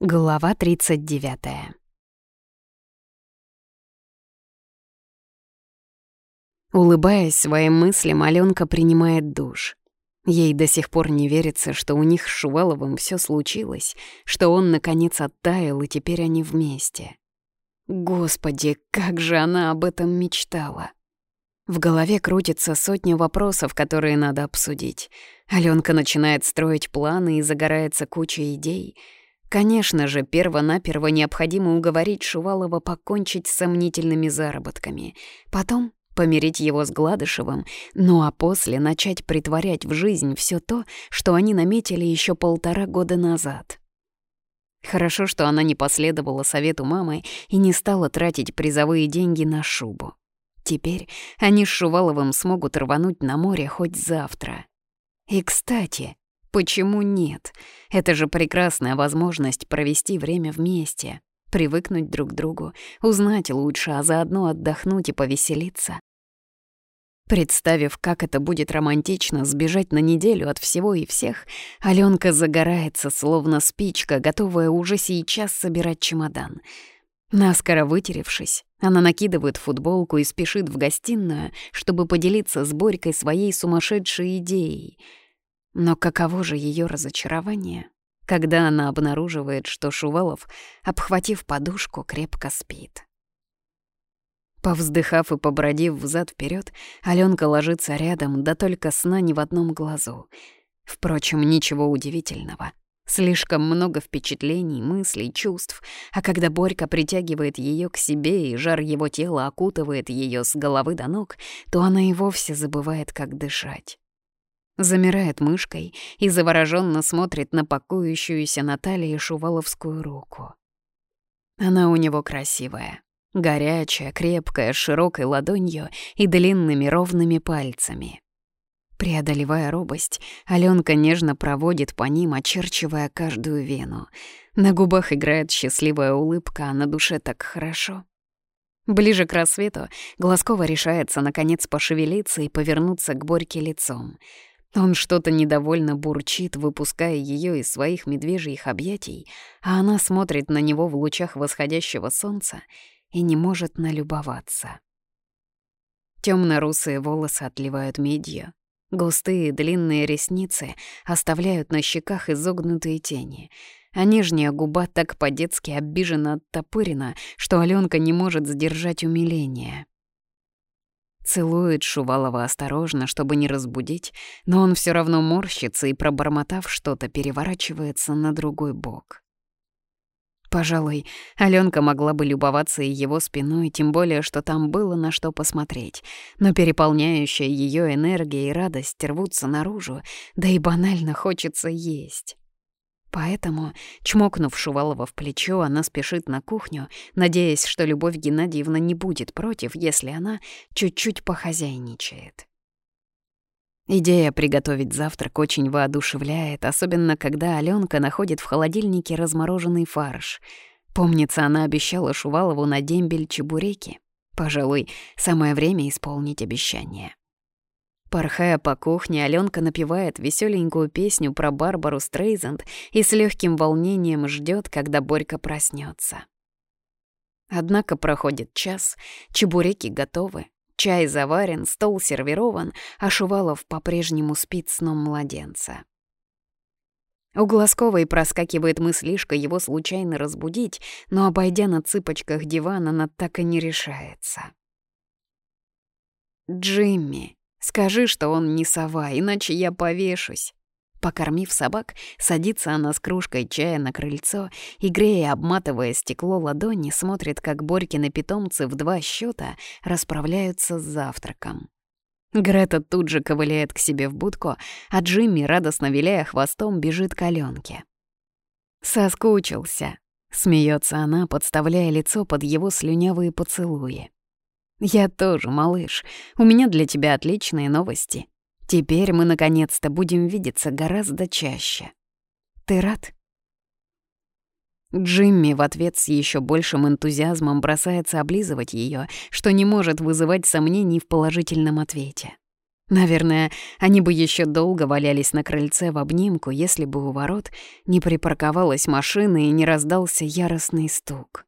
Глава 39 Улыбаясь своим мыслям, Алёнка принимает душ. Ей до сих пор не верится, что у них с Шуваловым всё случилось, что он, наконец, оттаял, и теперь они вместе. Господи, как же она об этом мечтала! В голове крутится сотня вопросов, которые надо обсудить. Алёнка начинает строить планы и загорается куча идей — Конечно же, перво-наперво необходимо уговорить Шувалова покончить с сомнительными заработками. Потом помирить его с Гладышевым, ну а после начать притворять в жизнь все то, что они наметили еще полтора года назад. Хорошо, что она не последовала совету мамы и не стала тратить призовые деньги на шубу. Теперь они с Шуваловым смогут рвануть на море хоть завтра. И, кстати, Почему нет? Это же прекрасная возможность провести время вместе, привыкнуть друг к другу, узнать лучше, а заодно отдохнуть и повеселиться. Представив, как это будет романтично сбежать на неделю от всего и всех, Алёнка загорается, словно спичка, готовая уже сейчас собирать чемодан. Наскоро вытеревшись, она накидывает футболку и спешит в гостиную, чтобы поделиться с Борькой своей сумасшедшей идеей — но каково же ее разочарование, когда она обнаруживает, что Шувалов, обхватив подушку, крепко спит. Повздыхав и побродив взад вперед, Аленка ложится рядом, да только сна ни в одном глазу. Впрочем, ничего удивительного. Слишком много впечатлений, мыслей, чувств, а когда Борька притягивает ее к себе и жар его тела окутывает ее с головы до ног, то она и вовсе забывает, как дышать замирает мышкой и завороженно смотрит на пакующуюся на шуваловскую руку. Она у него красивая, горячая, крепкая, с широкой ладонью и длинными ровными пальцами. Преодолевая робость, Алёнка нежно проводит по ним, очерчивая каждую вену. На губах играет счастливая улыбка, а на душе так хорошо. Ближе к рассвету Глазкова решается наконец пошевелиться и повернуться к Борьке лицом — он что-то недовольно бурчит, выпуская ее из своих медвежьих объятий, а она смотрит на него в лучах восходящего солнца и не может налюбоваться. Темно-русые волосы отливают медью, густые длинные ресницы оставляют на щеках изогнутые тени, а нижняя губа так по-детски обижена оттопырена, что Аленка не может сдержать умиление. Целует Шувалова осторожно, чтобы не разбудить, но он все равно морщится и, пробормотав что-то, переворачивается на другой бок. Пожалуй, Алёнка могла бы любоваться и его спиной, тем более, что там было на что посмотреть, но переполняющая ее энергия и радость рвутся наружу, да и банально хочется есть. Поэтому, чмокнув Шувалова в плечо, она спешит на кухню, надеясь, что Любовь Геннадьевна не будет против, если она чуть-чуть похозяйничает. Идея приготовить завтрак очень воодушевляет, особенно когда Алёнка находит в холодильнике размороженный фарш. Помнится, она обещала Шувалову на дембель чебуреки. Пожалуй, самое время исполнить обещание. Порхая по кухне, Алёнка напевает веселенькую песню про Барбару Стрейзенд и с легким волнением ждет, когда Борька проснется. Однако проходит час, чебуреки готовы, чай заварен, стол сервирован, а Шувалов по-прежнему спит сном младенца. У Глазковой проскакивает мыслишка его случайно разбудить, но, обойдя на цыпочках диван, она так и не решается. «Джимми», Скажи, что он не сова, иначе я повешусь. Покормив собак, садится она с кружкой чая на крыльцо и, грея, обматывая стекло ладони, смотрит, как Борькины питомцы в два счета расправляются с завтраком. Грета тут же ковыляет к себе в будку, а Джимми, радостно виляя хвостом, бежит к Алёнке. «Соскучился», — смеется она, подставляя лицо под его слюнявые поцелуи. «Я тоже, малыш. У меня для тебя отличные новости. Теперь мы наконец-то будем видеться гораздо чаще. Ты рад?» Джимми в ответ с еще большим энтузиазмом бросается облизывать ее, что не может вызывать сомнений в положительном ответе. Наверное, они бы еще долго валялись на крыльце в обнимку, если бы у ворот не припарковалась машина и не раздался яростный стук.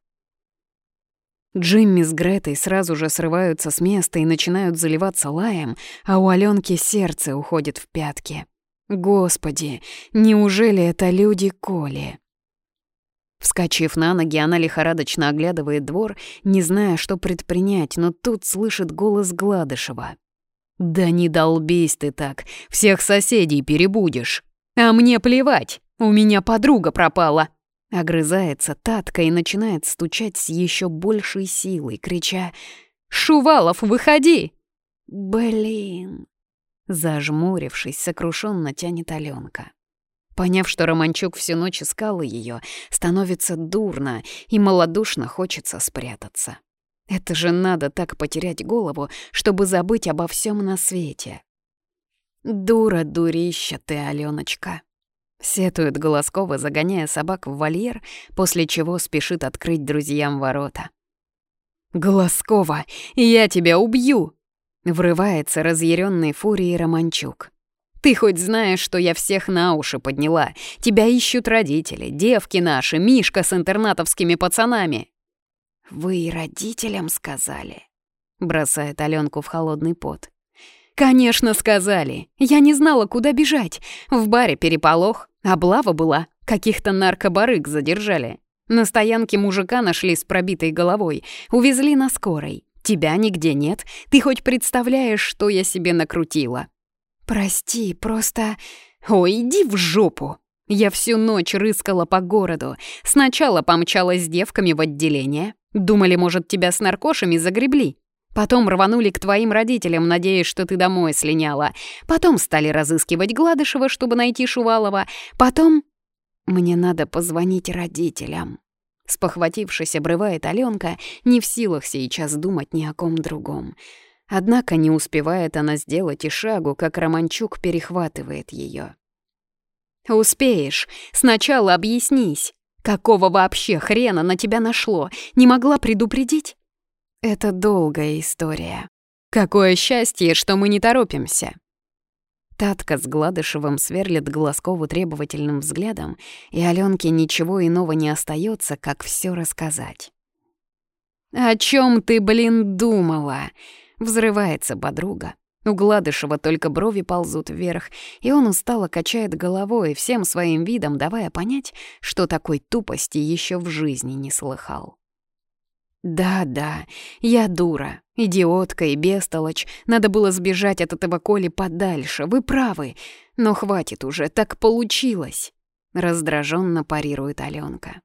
Джимми с Гретой сразу же срываются с места и начинают заливаться лаем, а у Алёнки сердце уходит в пятки. Господи, неужели это люди Коли? Вскочив на ноги, она лихорадочно оглядывает двор, не зная, что предпринять, но тут слышит голос Гладышева. «Да не долбись ты так, всех соседей перебудешь. А мне плевать, у меня подруга пропала». Огрызается Татка и начинает стучать с еще большей силой, крича «Шувалов, выходи!» «Блин!» Зажмурившись, сокрушенно тянет Аленка. Поняв, что Романчук всю ночь искал ее, становится дурно и малодушно хочется спрятаться. Это же надо так потерять голову, чтобы забыть обо всем на свете. «Дура, дурища ты, Алёночка!» Сетует Голоскова, загоняя собак в вольер, после чего спешит открыть друзьям ворота. «Голоскова, я тебя убью!» Врывается разъяренный фурией Романчук. Ты хоть знаешь, что я всех на уши подняла? Тебя ищут родители, девки наши, Мишка с интернатовскими пацанами». «Вы и родителям сказали?» — бросает Аленку в холодный пот. «Конечно, сказали. Я не знала, куда бежать. В баре переполох, облава была, каких-то наркобарык задержали. На стоянке мужика нашли с пробитой головой, увезли на скорой. Тебя нигде нет, ты хоть представляешь, что я себе накрутила?» «Прости, просто...» «Ой, иди в жопу!» Я всю ночь рыскала по городу. Сначала помчалась с девками в отделение. Думали, может, тебя с наркошами загребли. Потом рванули к твоим родителям, надеясь, что ты домой слиняла. Потом стали разыскивать Гладышева, чтобы найти Шувалова. Потом... Мне надо позвонить родителям. Спохватившись, обрывает Аленка, не в силах сейчас думать ни о ком другом. Однако не успевает она сделать и шагу, как Романчук перехватывает ее. «Успеешь. Сначала объяснись. Какого вообще хрена на тебя нашло? Не могла предупредить?» «Это долгая история. Какое счастье, что мы не торопимся!» Татка с Гладышевым сверлит Глазкову требовательным взглядом, и Аленке ничего иного не остается, как все рассказать. «О чем ты, блин, думала?» Взрывается подруга. У Гладышева только брови ползут вверх, и он устало качает головой, всем своим видом давая понять, что такой тупости еще в жизни не слыхал. «Да-да, я дура, идиотка и бестолочь. Надо было сбежать от этого Коли подальше, вы правы. Но хватит уже, так получилось!» Раздраженно парирует Аленка.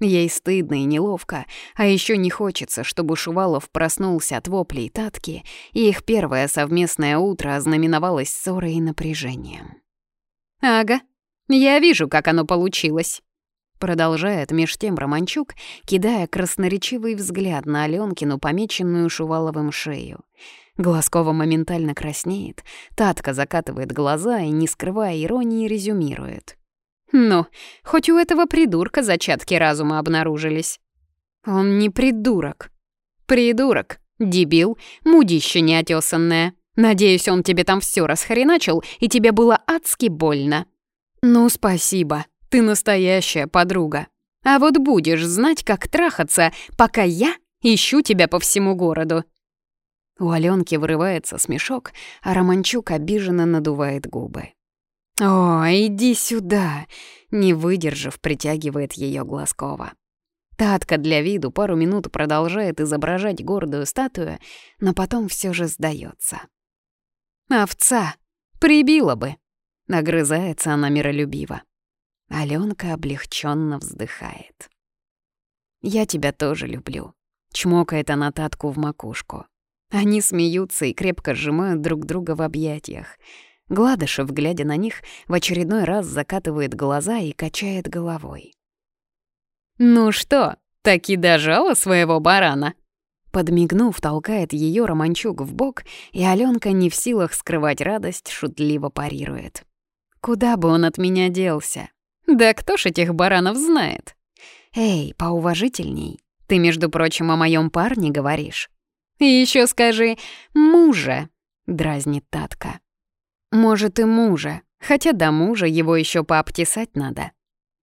Ей стыдно и неловко, а еще не хочется, чтобы Шувалов проснулся от воплей Татки, и их первое совместное утро ознаменовалось ссорой и напряжением. «Ага, я вижу, как оно получилось», — продолжает меж тем Романчук, кидая красноречивый взгляд на Аленкину, помеченную Шуваловым шею. Глазкова моментально краснеет, Татка закатывает глаза и, не скрывая иронии, резюмирует. Ну, хоть у этого придурка зачатки разума обнаружились. Он не придурок. Придурок, дебил, мудище неотесанное. Надеюсь, он тебе там все расхреначил, и тебе было адски больно. Ну, спасибо, ты настоящая подруга. А вот будешь знать, как трахаться, пока я ищу тебя по всему городу. У Аленки вырывается смешок, а Романчук обиженно надувает губы. «О, иди сюда!» — не выдержав, притягивает ее Глазкова. Татка для виду пару минут продолжает изображать гордую статую, но потом все же сдается. «Овца! Прибила бы!» — нагрызается она миролюбиво. Аленка облегченно вздыхает. «Я тебя тоже люблю», — чмокает она Татку в макушку. Они смеются и крепко сжимают друг друга в объятиях — Гладышев, глядя на них, в очередной раз закатывает глаза и качает головой. «Ну что, таки дожала своего барана?» Подмигнув, толкает ее Романчук в бок, и Аленка не в силах скрывать радость, шутливо парирует. «Куда бы он от меня делся? Да кто ж этих баранов знает? Эй, поуважительней. Ты, между прочим, о моем парне говоришь. И еще скажи «мужа», дразнит Татка. Может, и мужа, хотя до мужа его еще пообтесать надо.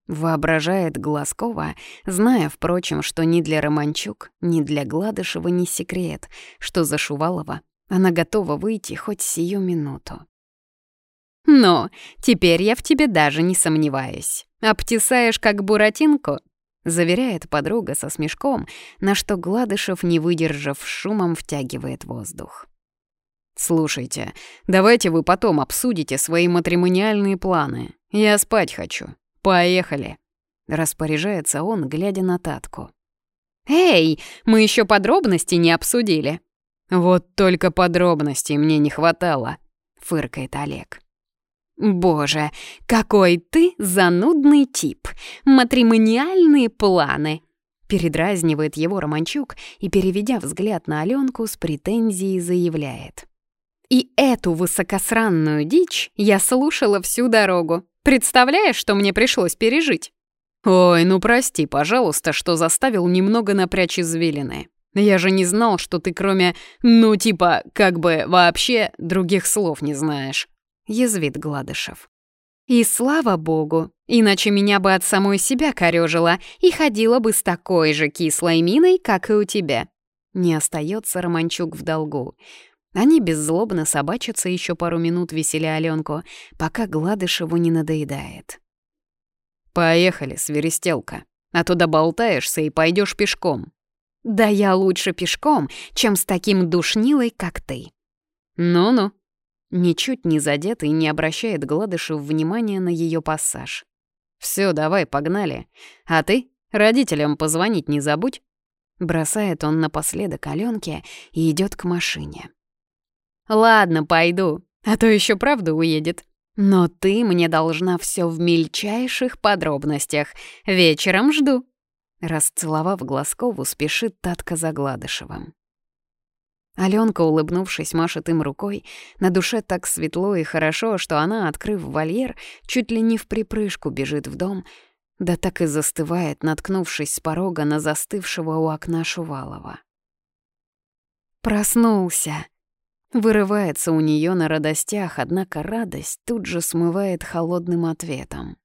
Воображает Глазкова, зная, впрочем, что ни для Романчук, ни для Гладышева не секрет, что за Шувалова она готова выйти хоть сию минуту. «Но теперь я в тебе даже не сомневаюсь. Обтесаешь, как буратинку?» — заверяет подруга со смешком, на что Гладышев, не выдержав шумом, втягивает воздух. «Слушайте, давайте вы потом обсудите свои матримониальные планы. Я спать хочу. Поехали!» Распоряжается он, глядя на Татку. «Эй, мы еще подробности не обсудили!» «Вот только подробностей мне не хватало», — фыркает Олег. «Боже, какой ты занудный тип! Матримониальные планы!» Передразнивает его Романчук и, переведя взгляд на Аленку, с претензией заявляет. «И эту высокосранную дичь я слушала всю дорогу. Представляешь, что мне пришлось пережить?» «Ой, ну прости, пожалуйста, что заставил немного напрячь извилины. Я же не знал, что ты кроме, ну типа, как бы вообще других слов не знаешь», — язвит Гладышев. «И слава богу, иначе меня бы от самой себя корёжило и ходила бы с такой же кислой миной, как и у тебя». Не остается Романчук в долгу. Они беззлобно собачатся еще пару минут, веселя Аленку, пока Гладышеву не надоедает. «Поехали, свиристелка, а то доболтаешься и пойдешь пешком». «Да я лучше пешком, чем с таким душнилой, как ты». «Ну-ну». Ничуть не задет и не обращает Гладышев внимания на ее пассаж. Все, давай, погнали. А ты родителям позвонить не забудь». Бросает он напоследок Аленке и идет к машине. Ладно, пойду, а то еще правда уедет. Но ты мне должна все в мельчайших подробностях. Вечером жду. Расцеловав Глазкову, спешит Татка за Гладышевым. Алёнка, улыбнувшись, машет им рукой. На душе так светло и хорошо, что она, открыв вольер, чуть ли не в припрыжку бежит в дом, да так и застывает, наткнувшись с порога на застывшего у окна Шувалова. «Проснулся!» Вырывается у нее на радостях, однако радость тут же смывает холодным ответом.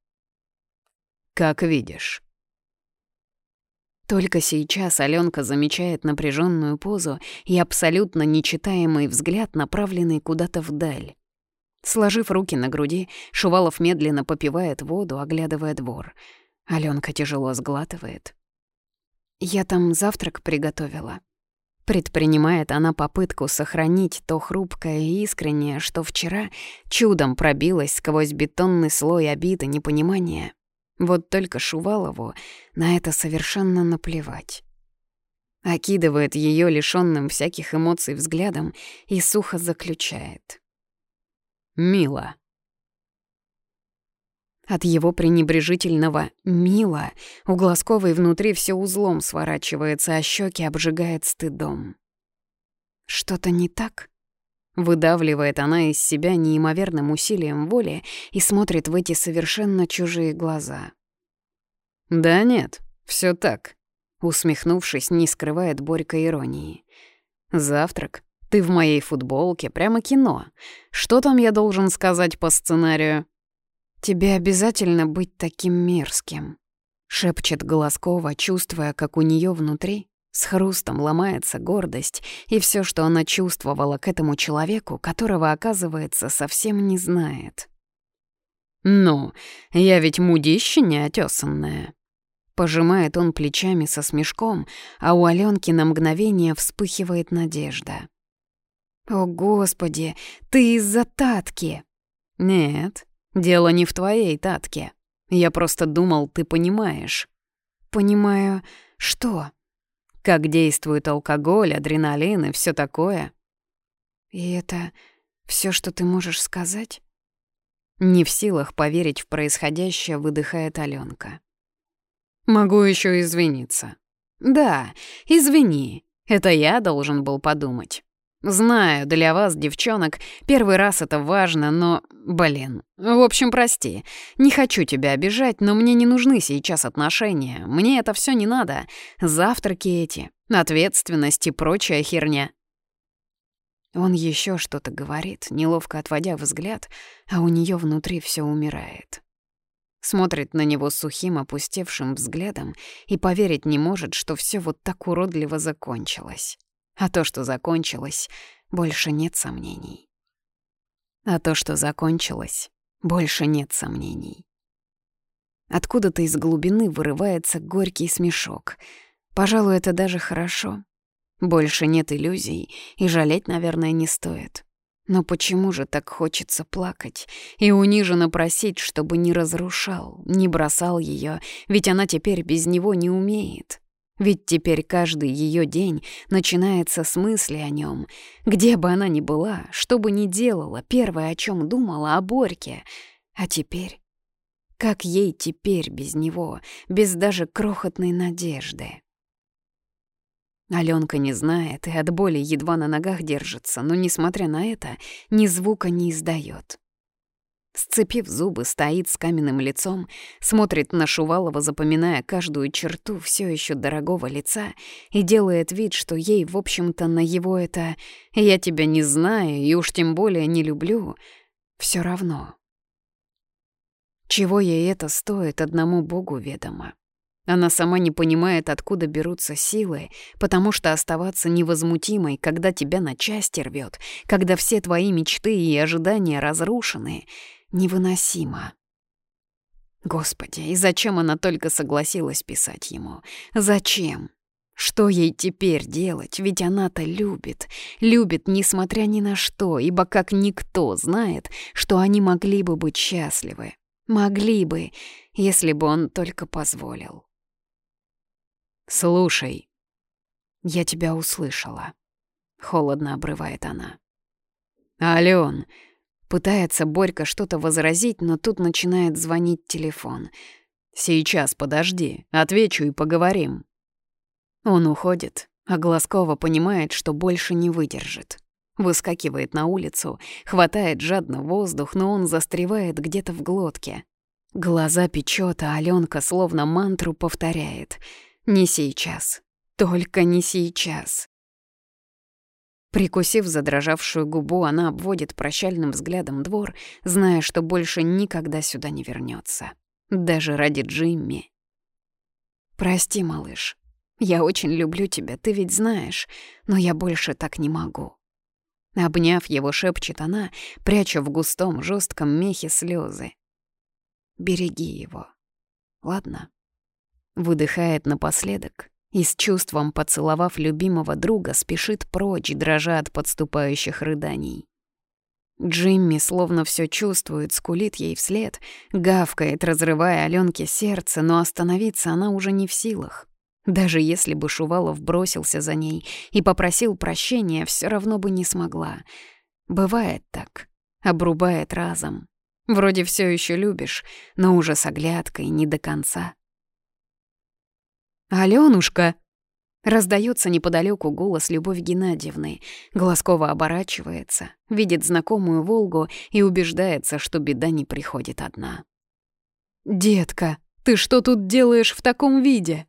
«Как видишь». Только сейчас Аленка замечает напряженную позу и абсолютно нечитаемый взгляд, направленный куда-то вдаль. Сложив руки на груди, Шувалов медленно попивает воду, оглядывая двор. Аленка тяжело сглатывает. «Я там завтрак приготовила», Предпринимает она попытку сохранить то хрупкое и искреннее, что вчера чудом пробилось сквозь бетонный слой обиды непонимания. Вот только Шувалову на это совершенно наплевать. Окидывает ее лишённым всяких эмоций взглядом и сухо заключает. «Мило». От его пренебрежительного «мило» у Глазковой внутри все узлом сворачивается, а щеки обжигает стыдом. «Что-то не так?» Выдавливает она из себя неимоверным усилием воли и смотрит в эти совершенно чужие глаза. «Да нет, все так», — усмехнувшись, не скрывает Борька иронии. «Завтрак? Ты в моей футболке, прямо кино. Что там я должен сказать по сценарию?» «Тебе обязательно быть таким мерзким», — шепчет Голоскова, чувствуя, как у нее внутри с хрустом ломается гордость и все, что она чувствовала к этому человеку, которого, оказывается, совсем не знает. «Ну, я ведь мудище неотесанная», Пожимает он плечами со смешком, а у Аленки на мгновение вспыхивает надежда. «О, Господи, ты из-за Татки!» «Нет, Дело не в твоей татке. Я просто думал, ты понимаешь. Понимаю, что? Как действует алкоголь, адреналин и все такое. И это все, что ты можешь сказать? Не в силах поверить в происходящее, выдыхает Аленка. Могу еще извиниться. Да, извини. Это я должен был подумать. Знаю, для вас, девчонок, первый раз это важно, но, блин, в общем, прости. Не хочу тебя обижать, но мне не нужны сейчас отношения. Мне это все не надо. Завтраки эти, ответственность и прочая херня. Он еще что-то говорит, неловко отводя взгляд, а у нее внутри все умирает. Смотрит на него сухим, опустевшим взглядом и поверить не может, что все вот так уродливо закончилось. А то, что закончилось, больше нет сомнений. А то, что закончилось, больше нет сомнений. Откуда-то из глубины вырывается горький смешок. Пожалуй, это даже хорошо. Больше нет иллюзий, и жалеть, наверное, не стоит. Но почему же так хочется плакать и униженно просить, чтобы не разрушал, не бросал ее, ведь она теперь без него не умеет? Ведь теперь каждый ее день начинается с мысли о нем. Где бы она ни была, что бы ни делала, первое, о чем думала, о Борьке. А теперь? Как ей теперь без него, без даже крохотной надежды? Алёнка не знает и от боли едва на ногах держится, но, несмотря на это, ни звука не издаёт. Сцепив зубы, стоит с каменным лицом, смотрит на Шувалова, запоминая каждую черту все еще дорогого лица, и делает вид, что ей, в общем-то, на его это «я тебя не знаю и уж тем более не люблю» все равно. Чего ей это стоит, одному Богу ведомо. Она сама не понимает, откуда берутся силы, потому что оставаться невозмутимой, когда тебя на части рвет, когда все твои мечты и ожидания разрушены, невыносимо. Господи, и зачем она только согласилась писать ему? Зачем? Что ей теперь делать? Ведь она-то любит, любит, несмотря ни на что, ибо как никто знает, что они могли бы быть счастливы. Могли бы, если бы он только позволил. «Слушай». «Я тебя услышала», — холодно обрывает она. «Алён», — пытается Борька что-то возразить, но тут начинает звонить телефон. «Сейчас, подожди, отвечу и поговорим». Он уходит, а Глазкова понимает, что больше не выдержит. Выскакивает на улицу, хватает жадно воздух, но он застревает где-то в глотке. Глаза печёт, а Алёнка словно мантру повторяет — не сейчас. Только не сейчас. Прикусив задрожавшую губу, она обводит прощальным взглядом двор, зная, что больше никогда сюда не вернется, Даже ради Джимми. «Прости, малыш. Я очень люблю тебя, ты ведь знаешь, но я больше так не могу». Обняв его, шепчет она, пряча в густом, жестком мехе слезы. «Береги его. Ладно?» Выдыхает напоследок и с чувством, поцеловав любимого друга, спешит прочь, дрожа от подступающих рыданий. Джимми словно все чувствует, скулит ей вслед, гавкает, разрывая Аленке сердце, но остановиться она уже не в силах. Даже если бы Шувалов бросился за ней и попросил прощения, все равно бы не смогла. Бывает так, обрубает разом. Вроде все еще любишь, но уже с оглядкой не до конца. «Алёнушка!» Раздается неподалеку голос Любовь Геннадьевны. Глазкова оборачивается, видит знакомую «Волгу» и убеждается, что беда не приходит одна. «Детка, ты что тут делаешь в таком виде?»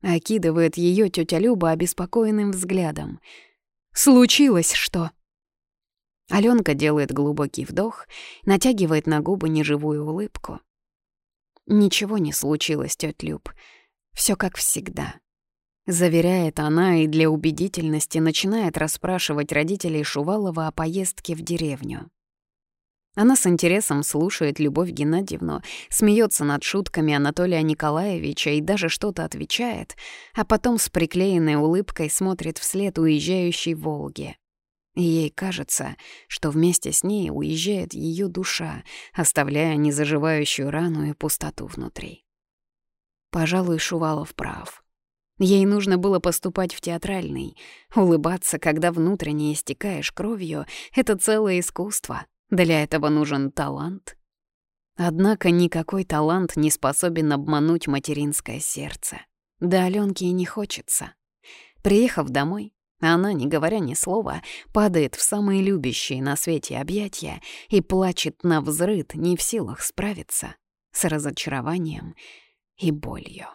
Окидывает ее тетя Люба обеспокоенным взглядом. «Случилось что?» Аленка делает глубокий вдох, натягивает на губы неживую улыбку. «Ничего не случилось, тетя Люб. Все как всегда. Заверяет она и для убедительности начинает расспрашивать родителей Шувалова о поездке в деревню. Она с интересом слушает Любовь Геннадьевну, смеется над шутками Анатолия Николаевича и даже что-то отвечает, а потом с приклеенной улыбкой смотрит вслед уезжающей Волге. Ей кажется, что вместе с ней уезжает ее душа, оставляя незаживающую рану и пустоту внутри. Пожалуй, Шувалов прав. Ей нужно было поступать в театральный. Улыбаться, когда внутренне истекаешь кровью — это целое искусство. Для этого нужен талант. Однако никакой талант не способен обмануть материнское сердце. Да Алёнке и не хочется. Приехав домой, она, не говоря ни слова, падает в самые любящие на свете объятия и плачет на взрыд, не в силах справиться с разочарованием и болью.